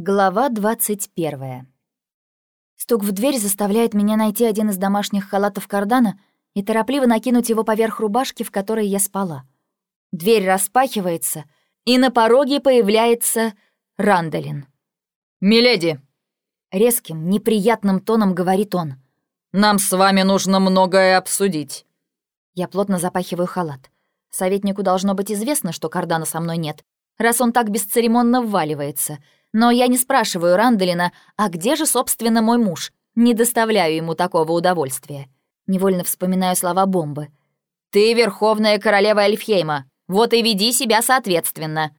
Глава двадцать первая. Стук в дверь заставляет меня найти один из домашних халатов кардана и торопливо накинуть его поверх рубашки, в которой я спала. Дверь распахивается, и на пороге появляется Рандалин. «Миледи!» Резким, неприятным тоном говорит он. «Нам с вами нужно многое обсудить». Я плотно запахиваю халат. Советнику должно быть известно, что кардана со мной нет, раз он так бесцеремонно вваливается — но я не спрашиваю Рандалина, а где же, собственно, мой муж? Не доставляю ему такого удовольствия. Невольно вспоминаю слова бомбы. «Ты верховная королева Эльфхейма, вот и веди себя соответственно».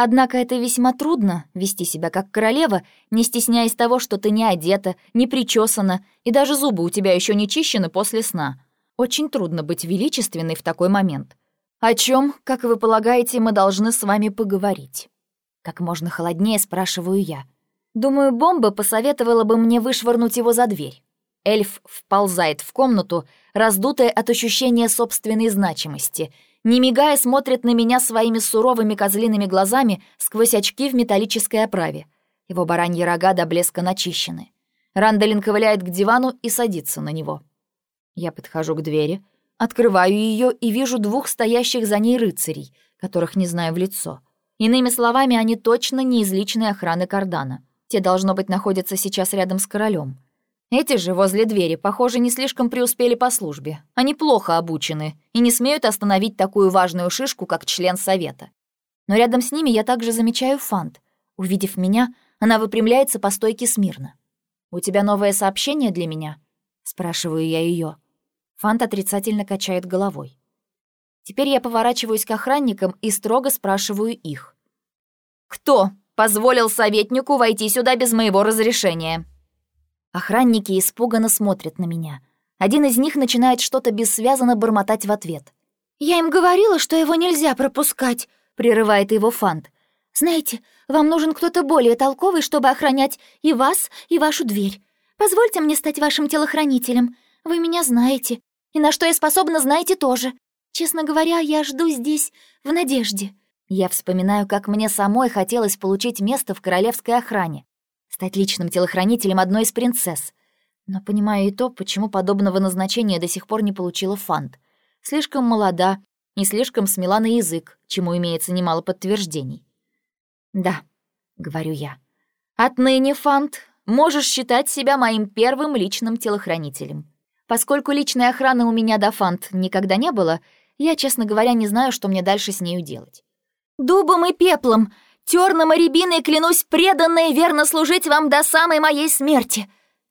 Однако это весьма трудно — вести себя как королева, не стесняясь того, что ты не одета, не причесана, и даже зубы у тебя еще не чищены после сна. Очень трудно быть величественной в такой момент. О чем, как вы полагаете, мы должны с вами поговорить? Как можно холоднее спрашиваю я. Думаю, бомба посоветовала бы мне вышвырнуть его за дверь. Эльф вползает в комнату, раздутая от ощущения собственной значимости. Не мигая, смотрит на меня своими суровыми козлиными глазами сквозь очки в металлической оправе. Его бараньи рога до блеска начищены. Рандалин ковыляет к дивану и садится на него. Я подхожу к двери, открываю ее и вижу двух стоящих за ней рыцарей, которых не знаю в лицо — Иными словами, они точно не из личной охраны Кардана. Те, должно быть, находятся сейчас рядом с королем. Эти же возле двери, похоже, не слишком преуспели по службе. Они плохо обучены и не смеют остановить такую важную шишку, как член совета. Но рядом с ними я также замечаю Фант. Увидев меня, она выпрямляется по стойке смирно. «У тебя новое сообщение для меня?» — спрашиваю я ее. Фант отрицательно качает головой. Теперь я поворачиваюсь к охранникам и строго спрашиваю их. «Кто позволил советнику войти сюда без моего разрешения?» Охранники испуганно смотрят на меня. Один из них начинает что-то бессвязно бормотать в ответ. «Я им говорила, что его нельзя пропускать», — прерывает его Фант. «Знаете, вам нужен кто-то более толковый, чтобы охранять и вас, и вашу дверь. Позвольте мне стать вашим телохранителем. Вы меня знаете. И на что я способна, знаете тоже. Честно говоря, я жду здесь в надежде. Я вспоминаю, как мне самой хотелось получить место в королевской охране, стать личным телохранителем одной из принцесс. Но понимаю и то, почему подобного назначения до сих пор не получила Фант. Слишком молода, не слишком смела на язык, чему имеется немало подтверждений. «Да», — говорю я, — «отныне, Фант, можешь считать себя моим первым личным телохранителем. Поскольку личной охраны у меня до Фант никогда не было, — я, честно говоря, не знаю, что мне дальше с нею делать. «Дубом и пеплом, терном и рябиной клянусь преданно и верно служить вам до самой моей смерти!»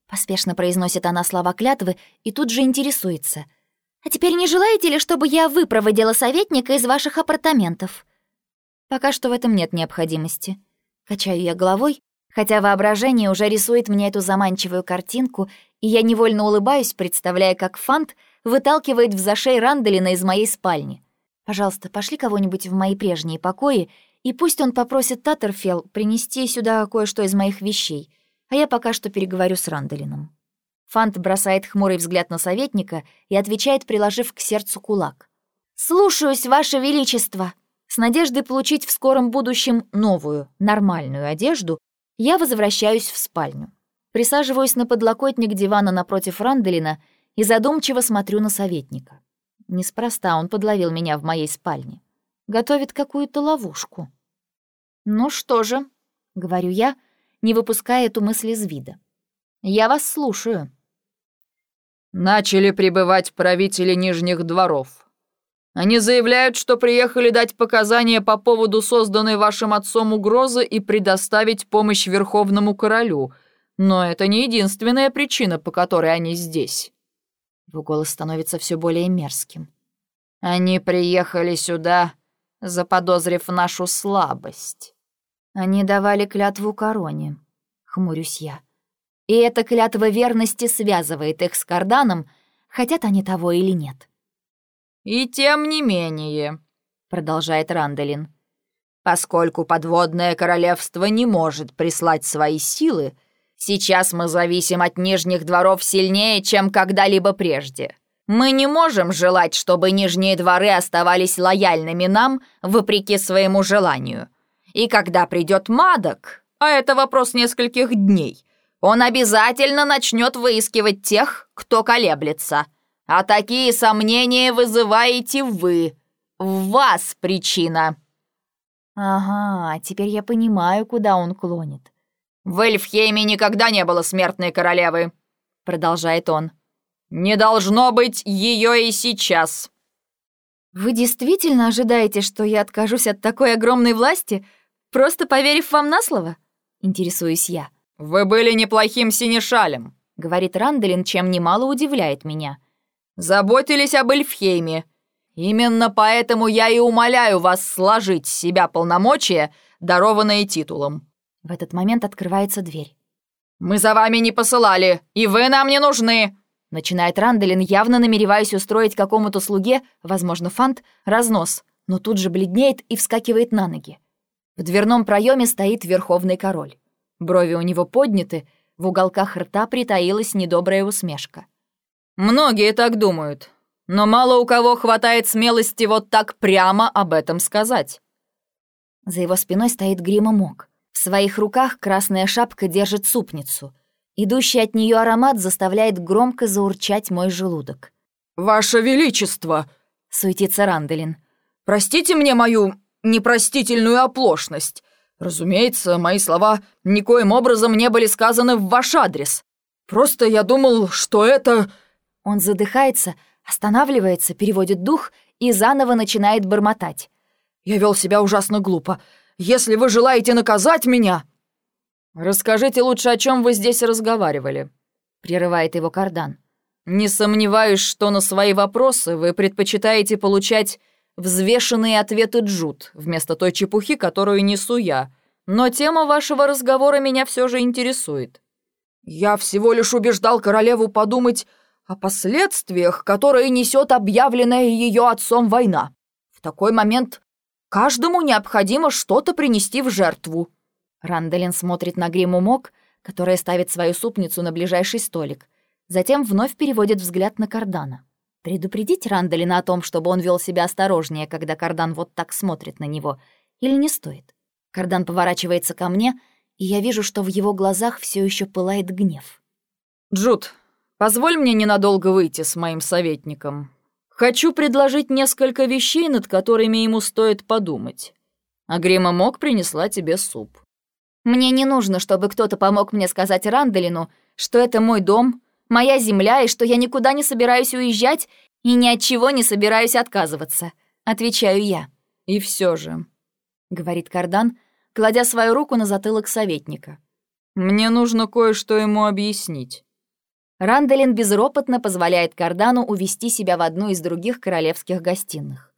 Поспешно произносит она слова клятвы и тут же интересуется. «А теперь не желаете ли, чтобы я выпроводила советника из ваших апартаментов?» «Пока что в этом нет необходимости». Качаю я головой, хотя воображение уже рисует мне эту заманчивую картинку, и я невольно улыбаюсь, представляя, как Фант выталкивает в зашей Ранделина из моей спальни. «Пожалуйста, пошли кого-нибудь в мои прежние покои, и пусть он попросит Таттерфелл принести сюда кое-что из моих вещей, а я пока что переговорю с Ранделином». Фант бросает хмурый взгляд на советника и отвечает, приложив к сердцу кулак. «Слушаюсь, Ваше Величество!» С надеждой получить в скором будущем новую, нормальную одежду, я возвращаюсь в спальню. Присаживаюсь на подлокотник дивана напротив Ранделина и задумчиво смотрю на советника. Неспроста он подловил меня в моей спальне. Готовит какую-то ловушку. «Ну что же», — говорю я, не выпуская эту мысль из вида. «Я вас слушаю». «Начали прибывать правители Нижних дворов. Они заявляют, что приехали дать показания по поводу созданной вашим отцом угрозы и предоставить помощь Верховному Королю, но это не единственная причина, по которой они здесь». Его голос становится все более мерзким. «Они приехали сюда, заподозрив нашу слабость». «Они давали клятву короне», — хмурюсь я. «И эта клятва верности связывает их с Карданом, хотят они того или нет». «И тем не менее», — продолжает Ранделин, «поскольку подводное королевство не может прислать свои силы, — Сейчас мы зависим от нижних дворов сильнее, чем когда-либо прежде. Мы не можем желать, чтобы нижние дворы оставались лояльными нам, вопреки своему желанию. И когда придет Мадок, а это вопрос нескольких дней, он обязательно начнет выискивать тех, кто колеблется. А такие сомнения вызываете вы. В вас причина». «Ага, теперь я понимаю, куда он клонит». «В Эльфхейме никогда не было смертной королевы», — продолжает он. «Не должно быть ее и сейчас». «Вы действительно ожидаете, что я откажусь от такой огромной власти, просто поверив вам на слово?» — интересуюсь я. «Вы были неплохим синешалем», — говорит Ранделин, чем немало удивляет меня. «Заботились об Эльфхейме. Именно поэтому я и умоляю вас сложить с себя полномочия, дарованные титулом». В этот момент открывается дверь. «Мы за вами не посылали, и вы нам не нужны!» Начинает Ранделин, явно намереваясь устроить какому-то слуге, возможно, фант, разнос, но тут же бледнеет и вскакивает на ноги. В дверном проеме стоит Верховный Король. Брови у него подняты, в уголках рта притаилась недобрая усмешка. «Многие так думают, но мало у кого хватает смелости вот так прямо об этом сказать». За его спиной стоит Грима Мок. В своих руках красная шапка держит супницу. Идущий от нее аромат заставляет громко заурчать мой желудок. «Ваше Величество!» — суетится Ранделин. «Простите мне мою непростительную оплошность. Разумеется, мои слова никоим образом не были сказаны в ваш адрес. Просто я думал, что это...» Он задыхается, останавливается, переводит дух и заново начинает бормотать. «Я вел себя ужасно глупо. Если вы желаете наказать меня...» «Расскажите лучше, о чем вы здесь разговаривали», — прерывает его кардан. «Не сомневаюсь, что на свои вопросы вы предпочитаете получать взвешенные ответы Джуд, вместо той чепухи, которую несу я. Но тема вашего разговора меня все же интересует. Я всего лишь убеждал королеву подумать о последствиях, которые несет объявленная ее отцом война. В такой момент каждому необходимо что-то принести в жертву. Ранделин смотрит на гриму Мок, которая ставит свою супницу на ближайший столик. Затем вновь переводит взгляд на Кардана. Предупредить Рандалина о том, чтобы он вел себя осторожнее, когда Кардан вот так смотрит на него, или не стоит? Кардан поворачивается ко мне, и я вижу, что в его глазах все еще пылает гнев. «Джуд, позволь мне ненадолго выйти с моим советником. Хочу предложить несколько вещей, над которыми ему стоит подумать. А Грима Мок принесла тебе суп». «Мне не нужно, чтобы кто-то помог мне сказать Рандалину, что это мой дом, моя земля и что я никуда не собираюсь уезжать и ни от чего не собираюсь отказываться», — отвечаю я. «И все же», — говорит Кардан, кладя свою руку на затылок советника. «Мне нужно кое-что ему объяснить». Ранделин безропотно позволяет Кардану увести себя в одну из других королевских гостиных.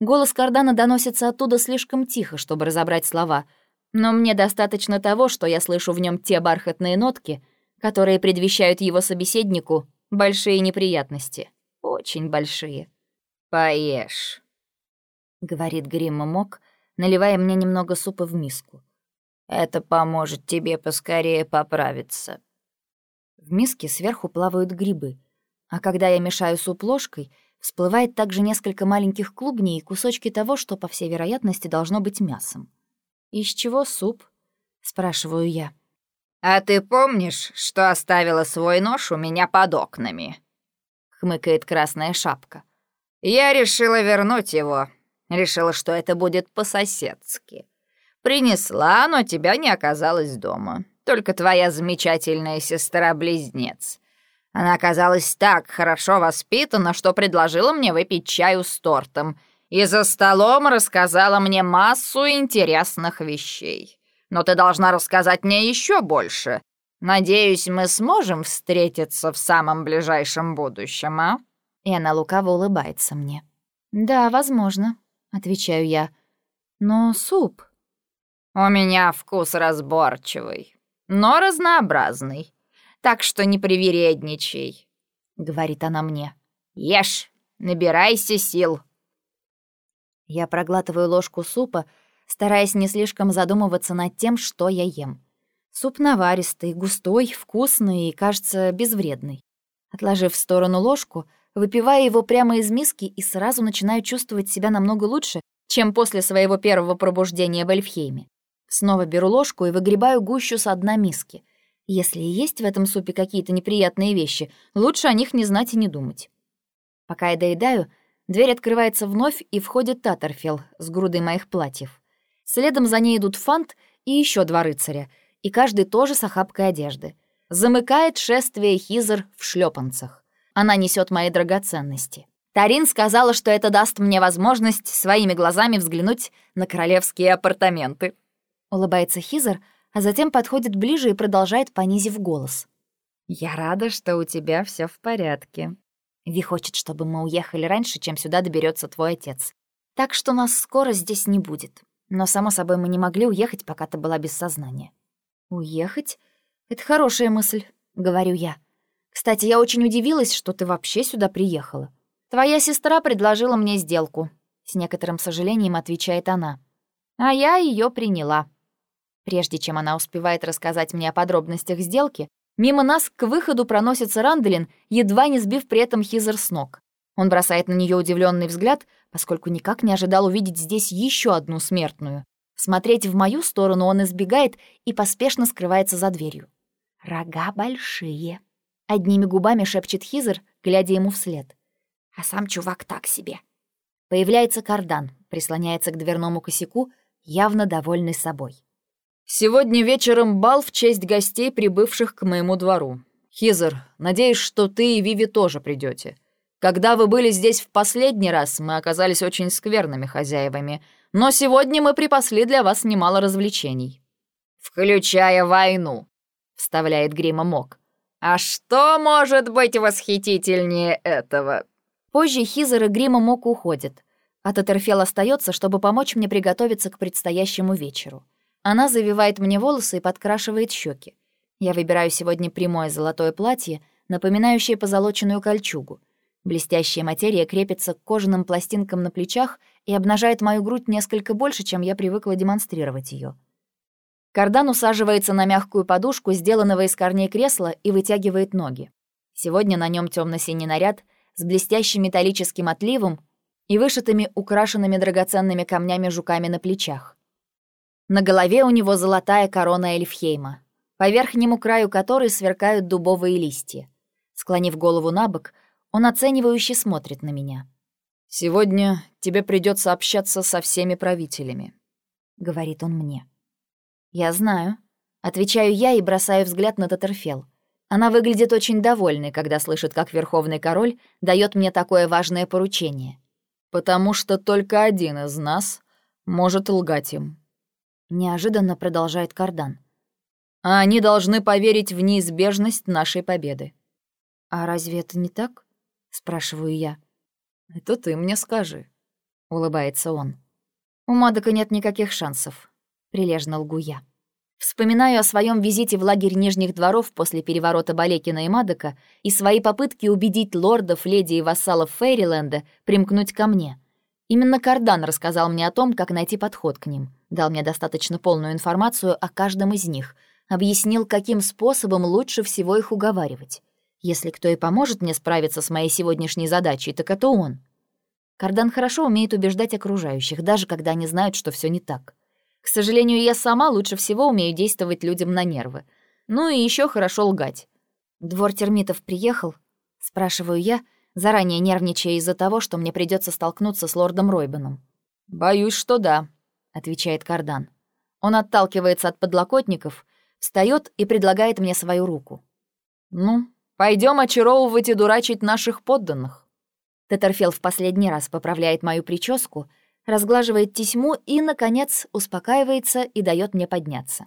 Голос Кардана доносится оттуда слишком тихо, чтобы разобрать слова, но мне достаточно того, что я слышу в нем те бархатные нотки — которые предвещают его собеседнику большие неприятности. Очень большие. «Поешь», — говорит Гримма Мок, наливая мне немного супа в миску. «Это поможет тебе поскорее поправиться». В миске сверху плавают грибы, а когда я мешаю суп ложкой, всплывает также несколько маленьких клубней и кусочки того, что, по всей вероятности, должно быть мясом. «Из чего суп?» — спрашиваю я. «А ты помнишь, что оставила свой нож у меня под окнами?» — хмыкает красная шапка. «Я решила вернуть его. Решила, что это будет по-соседски. Принесла, но тебя не оказалось дома. Только твоя замечательная сестра-близнец. Она оказалась так хорошо воспитана, что предложила мне выпить чаю с тортом и за столом рассказала мне массу интересных вещей но ты должна рассказать мне еще больше. Надеюсь, мы сможем встретиться в самом ближайшем будущем, а?» И она лукаво улыбается мне. «Да, возможно», — отвечаю я. «Но суп...» «У меня вкус разборчивый, но разнообразный, так что не привередничай», — говорит она мне. «Ешь, набирайся сил». Я проглатываю ложку супа, стараясь не слишком задумываться над тем, что я ем. Суп наваристый, густой, вкусный и, кажется, безвредный. Отложив в сторону ложку, выпиваю его прямо из миски и сразу начинаю чувствовать себя намного лучше, чем после своего первого пробуждения в Эльфхейме. Снова беру ложку и выгребаю гущу с дна миски. Если и есть в этом супе какие-то неприятные вещи, лучше о них не знать и не думать. Пока я доедаю, дверь открывается вновь, и входит Татарфел с грудой моих платьев. Следом за ней идут Фант и еще два рыцаря, и каждый тоже с охапкой одежды. Замыкает шествие Хизер в шлепанцах. Она несет мои драгоценности. Тарин сказала, что это даст мне возможность своими глазами взглянуть на королевские апартаменты. Улыбается Хизер, а затем подходит ближе и продолжает, понизив голос. «Я рада, что у тебя все в порядке. Ви хочет, чтобы мы уехали раньше, чем сюда доберется твой отец. Так что нас скоро здесь не будет. Но, само собой, мы не могли уехать, пока ты была без сознания». «Уехать? Это хорошая мысль», — говорю я. «Кстати, я очень удивилась, что ты вообще сюда приехала. Твоя сестра предложила мне сделку», — с некоторым сожалением отвечает она. «А я ее приняла». Прежде чем она успевает рассказать мне о подробностях сделки, мимо нас к выходу проносится Ранделин, едва не сбив при этом Хизер с ног. Он бросает на нее удивленный взгляд, поскольку никак не ожидал увидеть здесь еще одну смертную. Смотреть в мою сторону он избегает и поспешно скрывается за дверью. «Рога большие», — одними губами шепчет Хизер, глядя ему вслед. «А сам чувак так себе». Появляется кардан, прислоняется к дверному косяку, явно довольный собой. Сегодня вечером бал в честь гостей, прибывших к моему двору. Хизер, надеюсь, что ты и Виви тоже придете. Когда вы были здесь в последний раз, мы оказались очень скверными хозяевами, но сегодня мы припасли для вас немало развлечений. Включая войну, вставляет Грима Мок. А что может быть восхитительнее этого? Позже Хизер и Грима Мок уходят, а Татерфел остается, чтобы помочь мне приготовиться к предстоящему вечеру. Она завивает мне волосы и подкрашивает щеки. Я выбираю сегодня прямое золотое платье, напоминающее позолоченную кольчугу. Блестящая материя крепится к кожаным пластинкам на плечах и обнажает мою грудь несколько больше, чем я привыкла демонстрировать ее. Кардан усаживается на мягкую подушку, сделанного из корней кресла, и вытягивает ноги. Сегодня на нем темно синий наряд с блестящим металлическим отливом и вышитыми украшенными драгоценными камнями жуками на плечах. На голове у него золотая корона Эльфхейма, по верхнему краю которой сверкают дубовые листья. Склонив голову на бок, он оценивающе смотрит на меня. «Сегодня тебе придется общаться со всеми правителями», — говорит он мне. «Я знаю». Отвечаю я и бросаю взгляд на Татерфел. Она выглядит очень довольной, когда слышит, как Верховный Король дает мне такое важное поручение. «Потому что только один из нас может лгать им», Неожиданно продолжает Кардан. А они должны поверить в неизбежность нашей победы. А разве это не так? Спрашиваю я. Это ты мне скажи. Улыбается он. У Мадока нет никаких шансов. Прилежно лгу я. Вспоминаю о своем визите в лагерь Нижних дворов после переворота Балекина и Мадока и свои попытки убедить лордов, леди и вассалов Фейриленда примкнуть ко мне — Именно Кардан рассказал мне о том, как найти подход к ним, дал мне достаточно полную информацию о каждом из них, объяснил, каким способом лучше всего их уговаривать. Если кто и поможет мне справиться с моей сегодняшней задачей, так это он. Кардан хорошо умеет убеждать окружающих, даже когда они знают, что все не так. К сожалению, я сама лучше всего умею действовать людям на нервы. Ну и еще хорошо лгать. «Двор термитов приехал?» — спрашиваю я — заранее нервничая из-за того, что мне придется столкнуться с лордом Ройбаном. «Боюсь, что да», — отвечает Кардан. Он отталкивается от подлокотников, встает и предлагает мне свою руку. «Ну, пойдем очаровывать и дурачить наших подданных». Тетерфел в последний раз поправляет мою прическу, разглаживает тесьму и, наконец, успокаивается и дает мне подняться.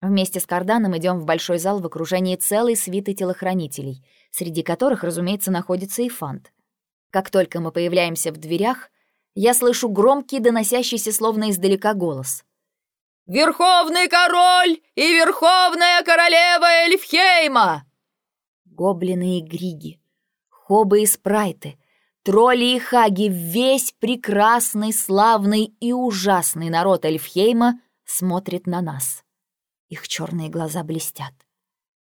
Вместе с Карданом идем в большой зал в окружении целой свиты телохранителей, среди которых, разумеется, находится и Фант. Как только мы появляемся в дверях, я слышу громкий, доносящийся словно издалека голос. «Верховный король и верховная королева Эльфхейма!» Гоблины и григи, хобы и спрайты, тролли и хаги, весь прекрасный, славный и ужасный народ Эльфхейма смотрит на нас. Их черные глаза блестят.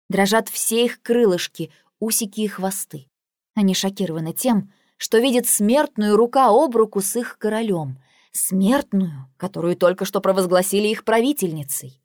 Дрожат все их крылышки, усики и хвосты. Они шокированы тем, что видят смертную рука об руку с их королем, смертную, которую только что провозгласили их правительницей.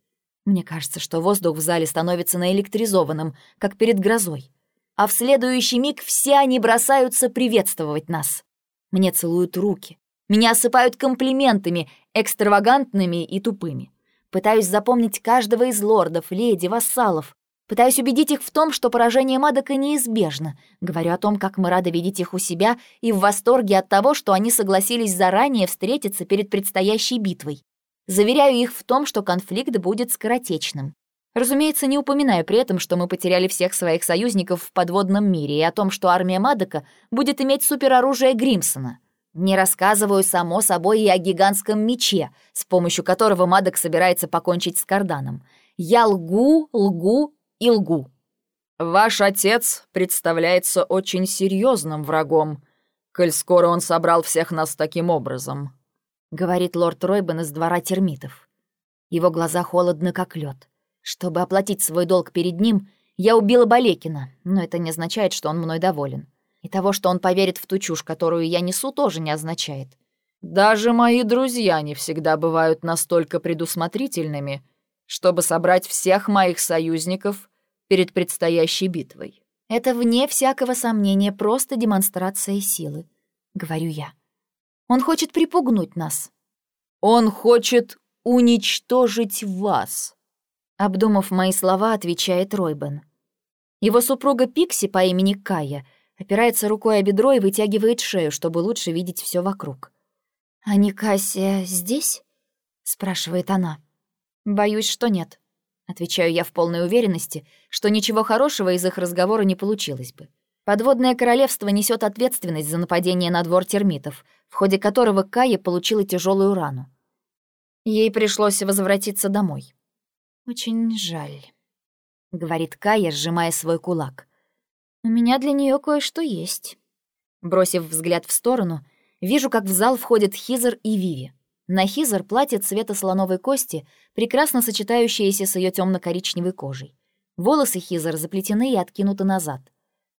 Мне кажется, что воздух в зале становится наэлектризованным, как перед грозой. А в следующий миг все они бросаются приветствовать нас. Мне целуют руки. Меня осыпают комплиментами, экстравагантными и тупыми. Пытаюсь запомнить каждого из лордов, леди, вассалов. Пытаюсь убедить их в том, что поражение Мадока неизбежно. Говорю о том, как мы рады видеть их у себя и в восторге от того, что они согласились заранее встретиться перед предстоящей битвой. Заверяю их в том, что конфликт будет скоротечным. Разумеется, не упоминаю при этом, что мы потеряли всех своих союзников в подводном мире и о том, что армия Мадока будет иметь супероружие Гримсона. Не рассказываю, само собой, и о гигантском мече, с помощью которого Мадок собирается покончить с Карданом. Я лгу, лгу и лгу. «Ваш отец представляется очень серьезным врагом, коль скоро он собрал всех нас таким образом», — говорит лорд Ройбен из двора термитов. Его глаза холодны, как лед. Чтобы оплатить свой долг перед ним, я убила Балекина, но это не означает, что он мной доволен. И того, что он поверит в ту чушь, которую я несу, тоже не означает. «Даже мои друзья не всегда бывают настолько предусмотрительными», чтобы собрать всех моих союзников перед предстоящей битвой. Это, вне всякого сомнения, просто демонстрация силы, — говорю я. Он хочет припугнуть нас. Он хочет уничтожить вас. Обдумав мои слова, отвечает Ройбен. Его супруга Пикси по имени Кая опирается рукой о бедро и вытягивает шею, чтобы лучше видеть все вокруг. «А не Кассия здесь?» — спрашивает она. «Боюсь, что нет», — отвечаю я в полной уверенности, что ничего хорошего из их разговора не получилось бы. Подводное королевство несет ответственность за нападение на двор термитов, в ходе которого Кая получила тяжелую рану. Ей пришлось возвратиться домой. «Очень жаль», — говорит Кая, сжимая свой кулак. «У меня для нее кое-что есть». Бросив взгляд в сторону, вижу, как в зал входят Хизер и Виви. На Хизер платье цвета слоновой кости, прекрасно сочетающееся с ее темно-коричневой кожей. Волосы Хизер заплетены и откинуты назад.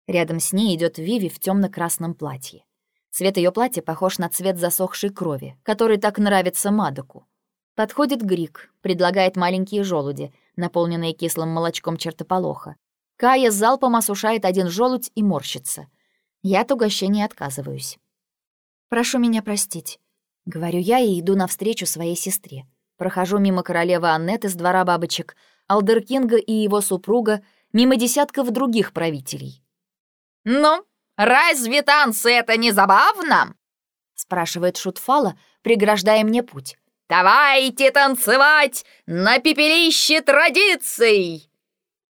Рядом с ней идет Виви в темно-красном платье. Цвет ее платья похож на цвет засохшей крови, который так нравится Мадоку. Подходит Грик, предлагает маленькие желуди, наполненные кислым молочком чертополоха. Кая залпом осушает один желудь и морщится. Я от угощения отказываюсь. «Прошу меня простить. Говорю я и иду навстречу своей сестре. Прохожу мимо королевы Аннет из двора бабочек, Алдеркинга и его супруга, мимо десятков других правителей. «Ну, разве танцы это не забавно?» спрашивает Шутфала, преграждая мне путь. «Давайте танцевать на пепелище традиций!»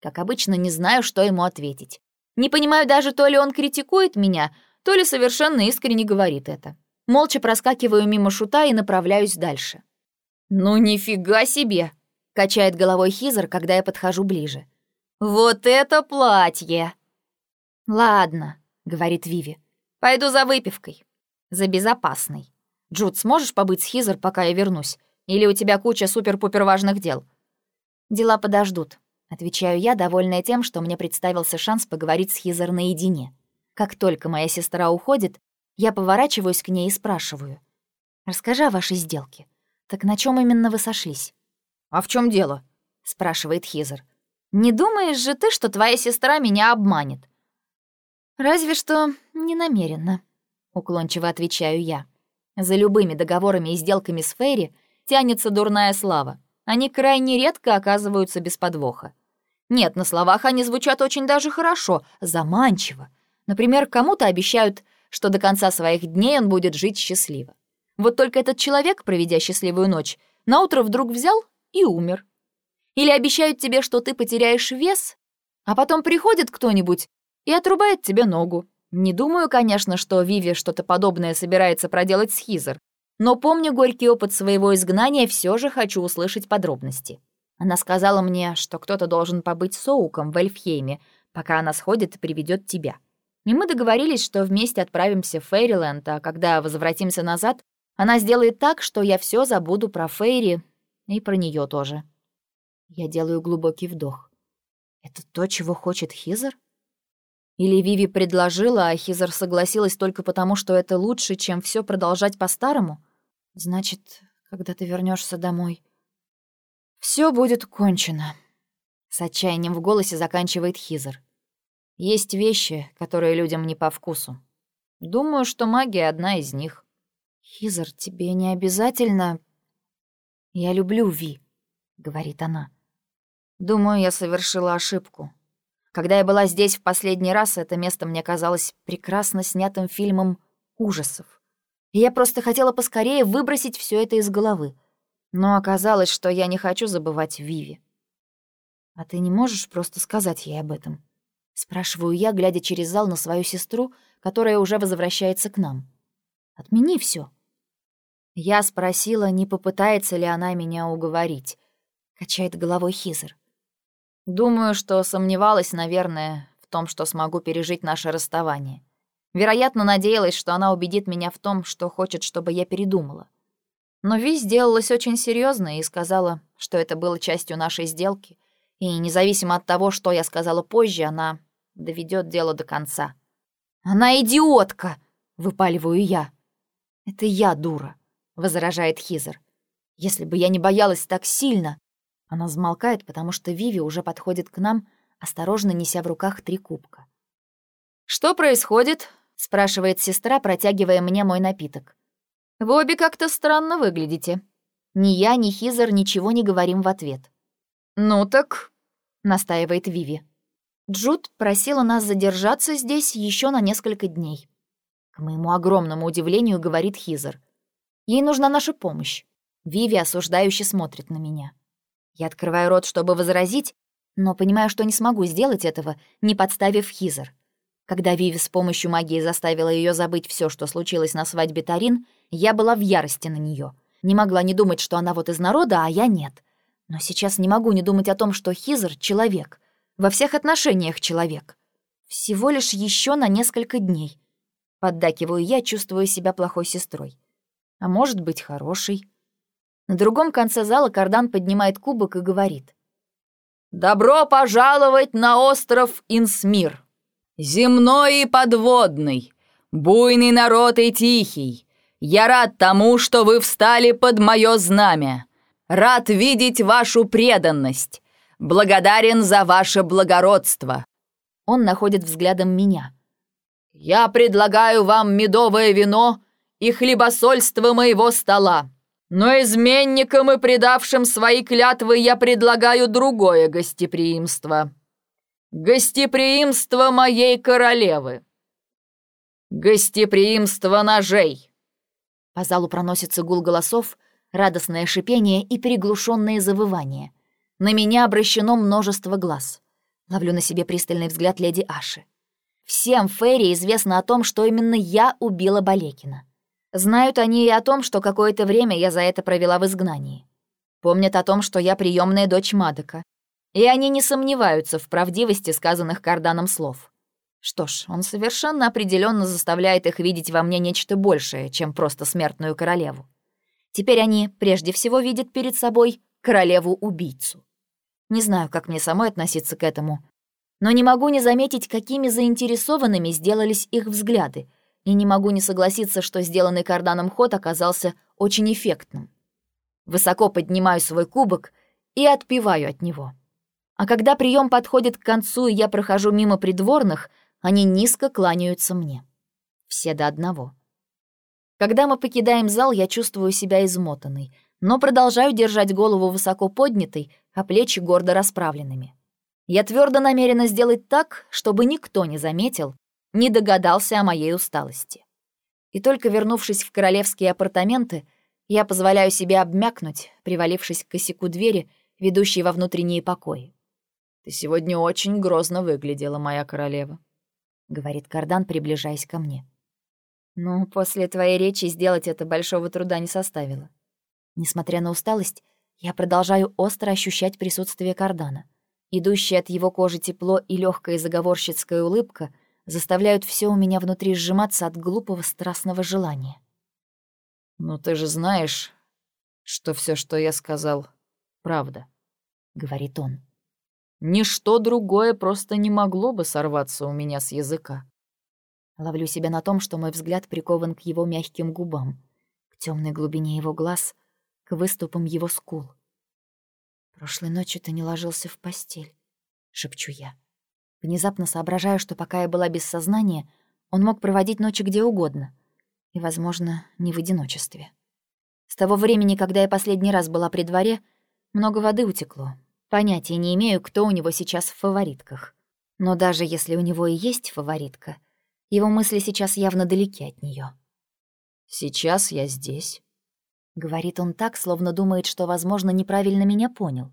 Как обычно, не знаю, что ему ответить. Не понимаю даже, то ли он критикует меня, то ли совершенно искренне говорит это. Молча проскакиваю мимо шута и направляюсь дальше. «Ну нифига себе!» — качает головой Хизер, когда я подхожу ближе. «Вот это платье!» «Ладно», — говорит Виви. «Пойду за выпивкой. За безопасной. Джуд, сможешь побыть с Хизер, пока я вернусь? Или у тебя куча супер-пупер важных дел?» «Дела подождут», — отвечаю я, довольная тем, что мне представился шанс поговорить с Хизер наедине. Как только моя сестра уходит, я поворачиваюсь к ней и спрашиваю. «Расскажи о вашей сделке. Так на чем именно вы сошлись?» «А в чем дело?» — спрашивает Хизер. «Не думаешь же ты, что твоя сестра меня обманет?» «Разве что не намеренно», — уклончиво отвечаю я. «За любыми договорами и сделками с Фейри тянется дурная слава. Они крайне редко оказываются без подвоха. Нет, на словах они звучат очень даже хорошо, заманчиво. Например, кому-то обещают что до конца своих дней он будет жить счастливо. Вот только этот человек, проведя счастливую ночь, наутро вдруг взял и умер. Или обещают тебе, что ты потеряешь вес, а потом приходит кто-нибудь и отрубает тебе ногу. Не думаю, конечно, что Виви что-то подобное собирается проделать с Хизер, но помню горький опыт своего изгнания, все же хочу услышать подробности. Она сказала мне, что кто-то должен побыть соуком в Эльфхейме, пока она сходит и приведет тебя. И мы договорились, что вместе отправимся в Фейриленд, а когда возвратимся назад, она сделает так, что я все забуду про Фейри и про нее тоже. Я делаю глубокий вдох. Это то, чего хочет Хизер? Или Виви предложила, а Хизер согласилась только потому, что это лучше, чем все продолжать по-старому? Значит, когда ты вернешься домой, все будет кончено. С отчаянием в голосе заканчивает Хизер. Есть вещи, которые людям не по вкусу. Думаю, что магия одна из них. Хизер, тебе не обязательно... Я люблю Ви, говорит она. Думаю, я совершила ошибку. Когда я была здесь в последний раз, это место мне казалось прекрасно снятым фильмом ужасов. И я просто хотела поскорее выбросить все это из головы. Но оказалось, что я не хочу забывать Виви. «А ты не можешь просто сказать ей об этом?» Спрашиваю я, глядя через зал на свою сестру, которая уже возвращается к нам. «Отмени все. Я спросила, не попытается ли она меня уговорить. Качает головой Хизер. Думаю, что сомневалась, наверное, в том, что смогу пережить наше расставание. Вероятно, надеялась, что она убедит меня в том, что хочет, чтобы я передумала. Но Ви сделалась очень серьезной и сказала, что это было частью нашей сделки, и независимо от того, что я сказала позже, она доведет дело до конца. «Она идиотка!» — выпаливаю я. «Это я дура», — возражает Хизер. «Если бы я не боялась так сильно...» Она замолкает, потому что Виви уже подходит к нам, осторожно неся в руках три кубка. «Что происходит?» — спрашивает сестра, протягивая мне мой напиток. «Вы обе как-то странно выглядите». Ни я, ни Хизер ничего не говорим в ответ. «Ну так», — настаивает Виви. Джуд просила нас задержаться здесь еще на несколько дней. К моему огромному удивлению, говорит Хизер. Ей нужна наша помощь. Виви осуждающе смотрит на меня. Я открываю рот, чтобы возразить, но понимаю, что не смогу сделать этого, не подставив Хизер. Когда Виви с помощью магии заставила ее забыть все, что случилось на свадьбе Тарин, я была в ярости на нее. Не могла не думать, что она вот из народа, а я нет. Но сейчас не могу не думать о том, что Хизер — человек. Во всех отношениях человек. Всего лишь еще на несколько дней. Поддакиваю я, чувствую себя плохой сестрой. А может быть, хорошей. На другом конце зала Кардан поднимает кубок и говорит. «Добро пожаловать на остров Инсмир! Земной и подводный, буйный народ и тихий. Я рад тому, что вы встали под мое знамя. Рад видеть вашу преданность. Благодарен за ваше благородство». Он находит взглядом меня. «Я предлагаю вам медовое вино и хлебосольство моего стола. Но изменникам и предавшим свои клятвы я предлагаю другое гостеприимство. Гостеприимство моей королевы. Гостеприимство ножей. По залу проносится гул голосов, радостное шипение и переглушенные завывания. На меня обращено множество глаз. Ловлю на себе пристальный взгляд леди Аши. Всем Ферри известно о том, что именно я убила Балекина. Знают они и о том, что какое-то время я за это провела в изгнании. Помнят о том, что я приемная дочь Мадока. И они не сомневаются в правдивости сказанных Карданом слов. Что ж, он совершенно определенно заставляет их видеть во мне нечто большее, чем просто смертную королеву. Теперь они прежде всего видят перед собой королеву-убийцу. Не знаю, как мне самой относиться к этому, но не могу не заметить, какими заинтересованными сделались их взгляды, и не могу не согласиться, что сделанный карданом ход оказался очень эффектным. Высоко поднимаю свой кубок и отпиваю от него. А когда прием подходит к концу, и я прохожу мимо придворных, они низко кланяются мне. Все до одного. Когда мы покидаем зал, я чувствую себя измотанной, но продолжаю держать голову высоко поднятой, а плечи гордо расправленными. Я твердо намерена сделать так, чтобы никто не заметил, не догадался о моей усталости. И только вернувшись в королевские апартаменты, я позволяю себе обмякнуть, привалившись к косяку двери, ведущей во внутренние покои. «Ты сегодня очень грозно выглядела, моя королева», — говорит Кардан, приближаясь ко мне. «Ну, после твоей речи сделать это большого труда не составило. Несмотря на усталость, я продолжаю остро ощущать присутствие Кардана. Идущее от его кожи тепло и легкая заговорщицкая улыбка — заставляют все у меня внутри сжиматься от глупого страстного желания. «Но ты же знаешь, что все, что я сказал, правда», — говорит он. «Ничто другое просто не могло бы сорваться у меня с языка». Ловлю себя на том, что мой взгляд прикован к его мягким губам, к темной глубине его глаз, к выступам его скул. «Прошлой ночью ты не ложился в постель», — шепчу я. Внезапно соображаю, что пока я была без сознания, он мог проводить ночи где угодно. И, возможно, не в одиночестве. С того времени, когда я последний раз была при дворе, много воды утекло. Понятия не имею, кто у него сейчас в фаворитках. Но даже если у него и есть фаворитка, его мысли сейчас явно далеки от нее. «Сейчас я здесь», — говорит он так, словно думает, что, возможно, неправильно меня понял.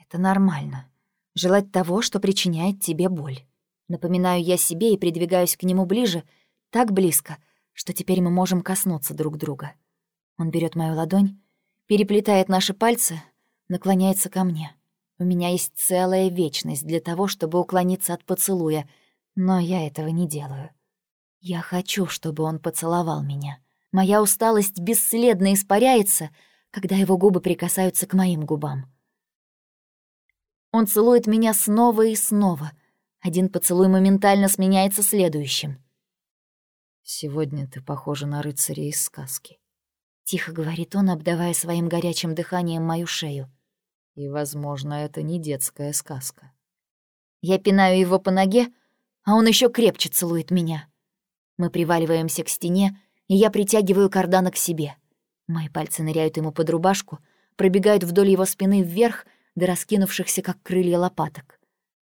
«Это нормально. Желать того, что причиняет тебе боль». Напоминаю я себе и придвигаюсь к нему ближе, так близко, что теперь мы можем коснуться друг друга. Он берет мою ладонь, переплетает наши пальцы, наклоняется ко мне. У меня есть целая вечность для того, чтобы уклониться от поцелуя, но я этого не делаю. Я хочу, чтобы он поцеловал меня. Моя усталость бесследно испаряется, когда его губы прикасаются к моим губам. Он целует меня снова и снова. Один поцелуй моментально сменяется следующим. «Сегодня ты похожа на рыцаря из сказки», — тихо говорит он, обдавая своим горячим дыханием мою шею. И, возможно, это не детская сказка. Я пинаю его по ноге, а он еще крепче целует меня. Мы приваливаемся к стене, и я притягиваю кардана к себе. Мои пальцы ныряют ему под рубашку, пробегают вдоль его спины вверх до раскинувшихся, как крылья лопаток.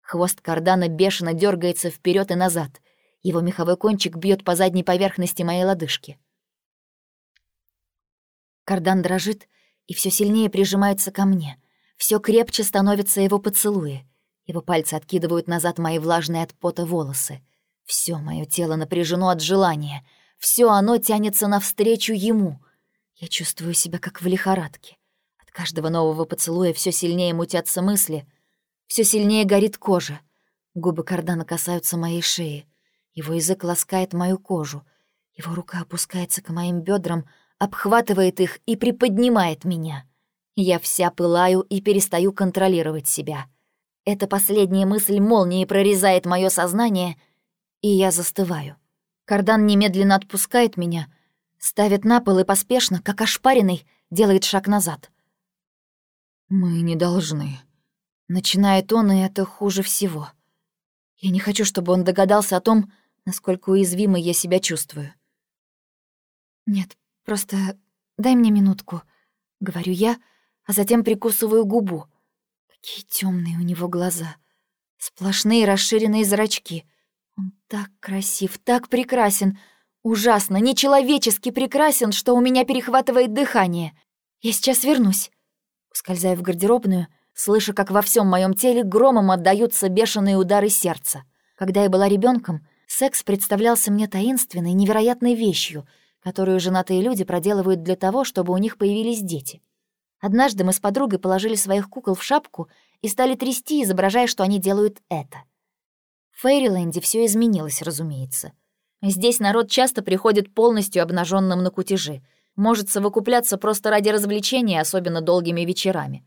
Хвост кардана бешено дергается вперед и назад. Его меховой кончик бьет по задней поверхности моей лодыжки. Кардан дрожит и все сильнее прижимается ко мне — все крепче становятся его поцелуи. Его пальцы откидывают назад мои влажные от пота волосы. Все мое тело напряжено от желания. Все оно тянется навстречу ему. Я чувствую себя как в лихорадке. От каждого нового поцелуя все сильнее мутятся мысли. Все сильнее горит кожа. Губы Кардана касаются моей шеи. Его язык ласкает мою кожу. Его рука опускается к моим бедрам, обхватывает их и приподнимает меня. Я вся пылаю и перестаю контролировать себя. Эта последняя мысль молнией прорезает мое сознание, и я застываю. Кардан немедленно отпускает меня, ставит на пол и поспешно, как ошпаренный, делает шаг назад. «Мы не должны», — начинает он, и это хуже всего. Я не хочу, чтобы он догадался о том, насколько уязвимой я себя чувствую. «Нет, просто дай мне минутку», — говорю я, — а затем прикусываю губу. Какие темные у него глаза. Сплошные расширенные зрачки. Он так красив, так прекрасен. Ужасно, нечеловечески прекрасен, что у меня перехватывает дыхание. Я сейчас вернусь. Ускользаю в гардеробную, слыша, как во всем моем теле громом отдаются бешеные удары сердца. Когда я была ребенком, секс представлялся мне таинственной, невероятной вещью, которую женатые люди проделывают для того, чтобы у них появились дети. Однажды мы с подругой положили своих кукол в шапку и стали трясти, изображая, что они делают это. В Фейриленде все изменилось, разумеется. Здесь народ часто приходит полностью обнаженным на кутежи, может совокупляться просто ради развлечения, особенно долгими вечерами.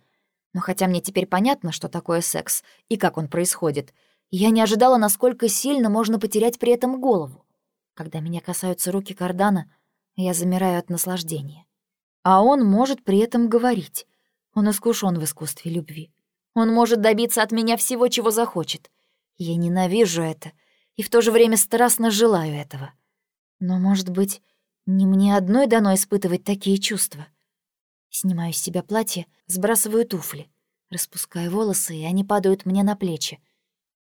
Но хотя мне теперь понятно, что такое секс и как он происходит, я не ожидала, насколько сильно можно потерять при этом голову. Когда меня касаются руки Кардана, я замираю от наслаждения. А он может при этом говорить. Он искушен в искусстве любви. Он может добиться от меня всего, чего захочет. Я ненавижу это и в то же время страстно желаю этого. Но, может быть, не мне одной дано испытывать такие чувства. Снимаю с себя платье, сбрасываю туфли, распускаю волосы, и они падают мне на плечи.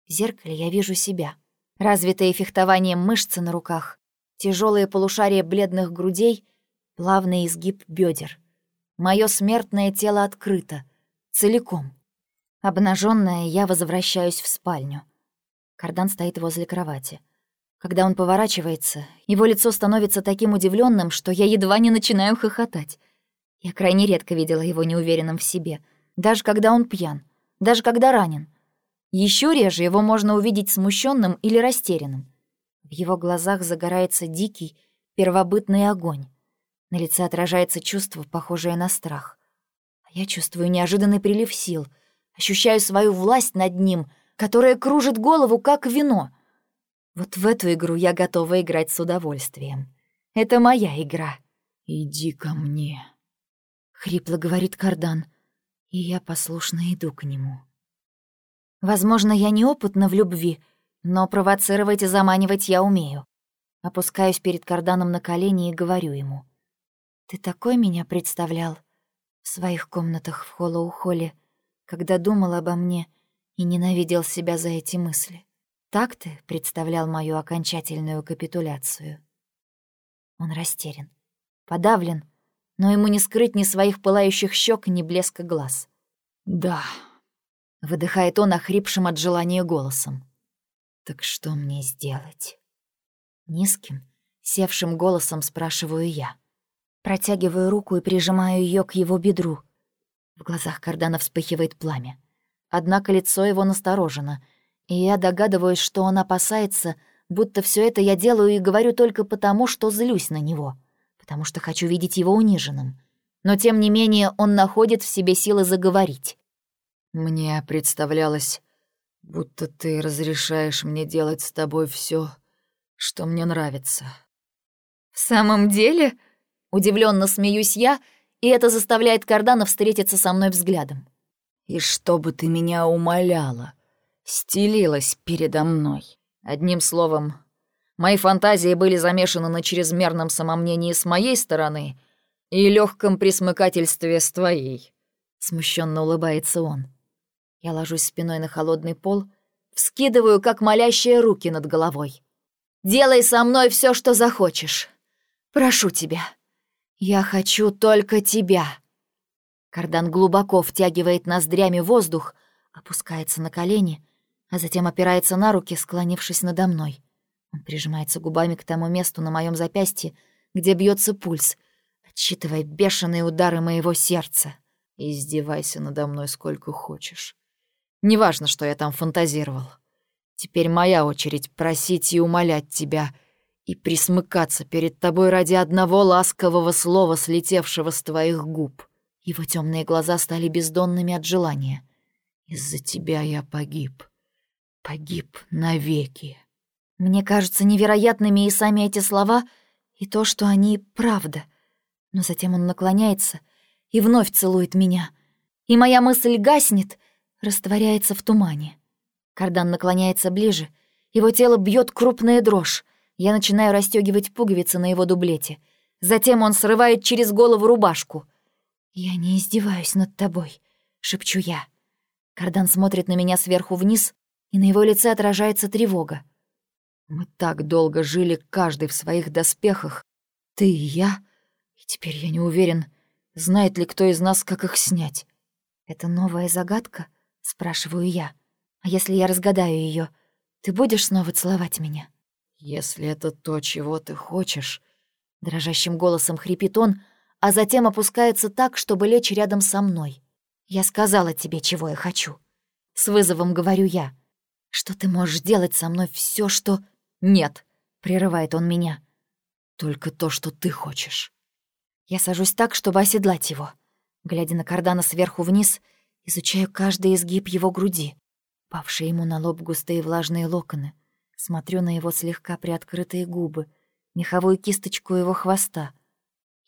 В зеркале я вижу себя. Развитые фехтованием мышцы на руках, тяжелые полушария бледных грудей — плавный изгиб бедер. Мое смертное тело открыто, целиком. Обнаженная, я возвращаюсь в спальню. Кардан стоит возле кровати. Когда он поворачивается, его лицо становится таким удивленным, что я едва не начинаю хохотать. Я крайне редко видела его неуверенным в себе, даже когда он пьян, даже когда ранен. Еще реже его можно увидеть смущенным или растерянным. В его глазах загорается дикий, первобытный огонь. На лице отражается чувство, похожее на страх. А я чувствую неожиданный прилив сил, ощущаю свою власть над ним, которая кружит голову, как вино. Вот в эту игру я готова играть с удовольствием. Это моя игра. «Иди ко мне», — хрипло говорит Кардан, и я послушно иду к нему. Возможно, я неопытна в любви, но провоцировать и заманивать я умею. Опускаюсь перед Карданом на колени и говорю ему. «Ты такой меня представлял в своих комнатах в Холлоу-Холле, когда думал обо мне и ненавидел себя за эти мысли. Так ты представлял мою окончательную капитуляцию?» Он растерян, подавлен, но ему не скрыть ни своих пылающих щек, ни блеска глаз. «Да», — выдыхает он охрипшим от желания голосом. «Так что мне сделать?» Низким, севшим голосом спрашиваю я. Протягиваю руку и прижимаю ее к его бедру. В глазах Кардана вспыхивает пламя. Однако лицо его насторожено, и я догадываюсь, что он опасается, будто все это я делаю и говорю только потому, что злюсь на него, потому что хочу видеть его униженным. Но тем не менее он находит в себе силы заговорить. «Мне представлялось, будто ты разрешаешь мне делать с тобой все, что мне нравится». «В самом деле?» — удивленно смеюсь я, и это заставляет Кардана встретиться со мной взглядом. «И чтобы ты меня умоляла, стелилась передо мной». Одним словом, мои фантазии были замешаны на чрезмерном самомнении с моей стороны и легком присмыкательстве с твоей. Смущенно улыбается он. Я ложусь спиной на холодный пол, вскидываю, как молящие руки над головой. Делай со мной все, что захочешь. Прошу тебя. Я хочу только тебя. Кардан глубоко втягивает ноздрями воздух, опускается на колени, а затем опирается на руки, склонившись надо мной. Он прижимается губами к тому месту на моем запястье, где бьется пульс, отсчитывая бешеные удары моего сердца. «Издевайся надо мной сколько хочешь. Неважно, что я там фантазировал. Теперь моя очередь просить и умолять тебя и присмыкаться перед тобой ради одного ласкового слова, слетевшего с твоих губ. Его темные глаза стали бездонными от желания. Из-за тебя я погиб. Погиб навеки. Мне кажутся невероятными и сами эти слова, и то, что они правда. Но затем он наклоняется и вновь целует меня. И моя мысль гаснет, растворяется в тумане. Кардан наклоняется ближе. Его тело бьет крупная дрожь. Я начинаю расстегивать пуговицы на его дублете. Затем он срывает через голову рубашку. «Я не издеваюсь над тобой», — шепчу я. Кардан смотрит на меня сверху вниз, и на его лице отражается тревога. «Мы так долго жили, каждый в своих доспехах, ты и я, и теперь я не уверен, знает ли кто из нас, как их снять». «Это новая загадка?» — спрашиваю я. А если я разгадаю ее, ты будешь снова целовать меня? Если это то, чего ты хочешь, дрожащим голосом хрипит он, а затем опускается так, чтобы лечь рядом со мной. Я сказала тебе, чего я хочу. С вызовом говорю я. Что ты можешь делать со мной все, что... Нет, прерывает он меня. Только то, что ты хочешь. Я сажусь так, чтобы оседлать его. Глядя на Кардана сверху вниз, изучаю каждый изгиб его груди павшие ему на лоб густые влажные локоны. Смотрю на его слегка приоткрытые губы, меховую кисточку его хвоста.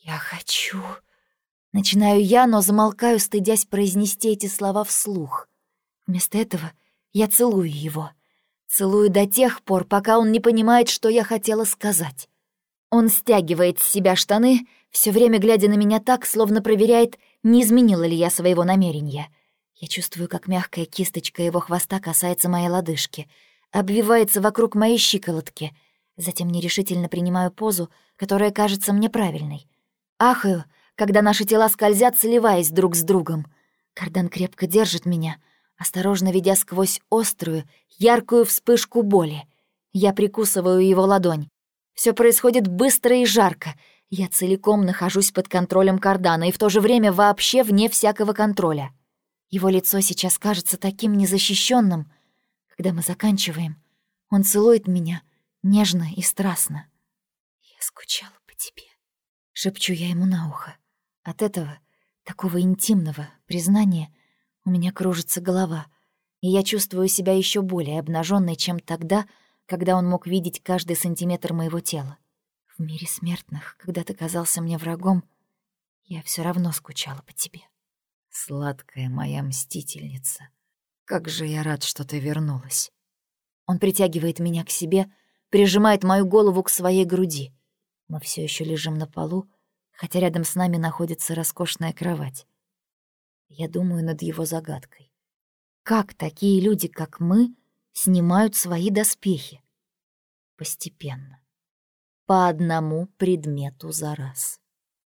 «Я хочу...» Начинаю я, но замолкаю, стыдясь произнести эти слова вслух. Вместо этого я целую его. Целую до тех пор, пока он не понимает, что я хотела сказать. Он стягивает с себя штаны, все время глядя на меня так, словно проверяет, не изменила ли я своего намерения — я чувствую, как мягкая кисточка его хвоста касается моей лодыжки, обвивается вокруг моей щиколотки. Затем нерешительно принимаю позу, которая кажется мне правильной. Ахаю, когда наши тела скользят, сливаясь друг с другом. Кардан крепко держит меня, осторожно ведя сквозь острую, яркую вспышку боли. Я прикусываю его ладонь. Все происходит быстро и жарко. Я целиком нахожусь под контролем Кардана и в то же время вообще вне всякого контроля. Его лицо сейчас кажется таким незащищенным. Когда мы заканчиваем, он целует меня нежно и страстно. «Я скучала по тебе», — шепчу я ему на ухо. От этого, такого интимного признания, у меня кружится голова, и я чувствую себя еще более обнаженной, чем тогда, когда он мог видеть каждый сантиметр моего тела. В мире смертных, когда ты казался мне врагом, я все равно скучала по тебе. Сладкая моя мстительница, как же я рад, что ты вернулась. Он притягивает меня к себе, прижимает мою голову к своей груди. Мы все еще лежим на полу, хотя рядом с нами находится роскошная кровать. Я думаю над его загадкой. Как такие люди, как мы, снимают свои доспехи? Постепенно. По одному предмету за раз.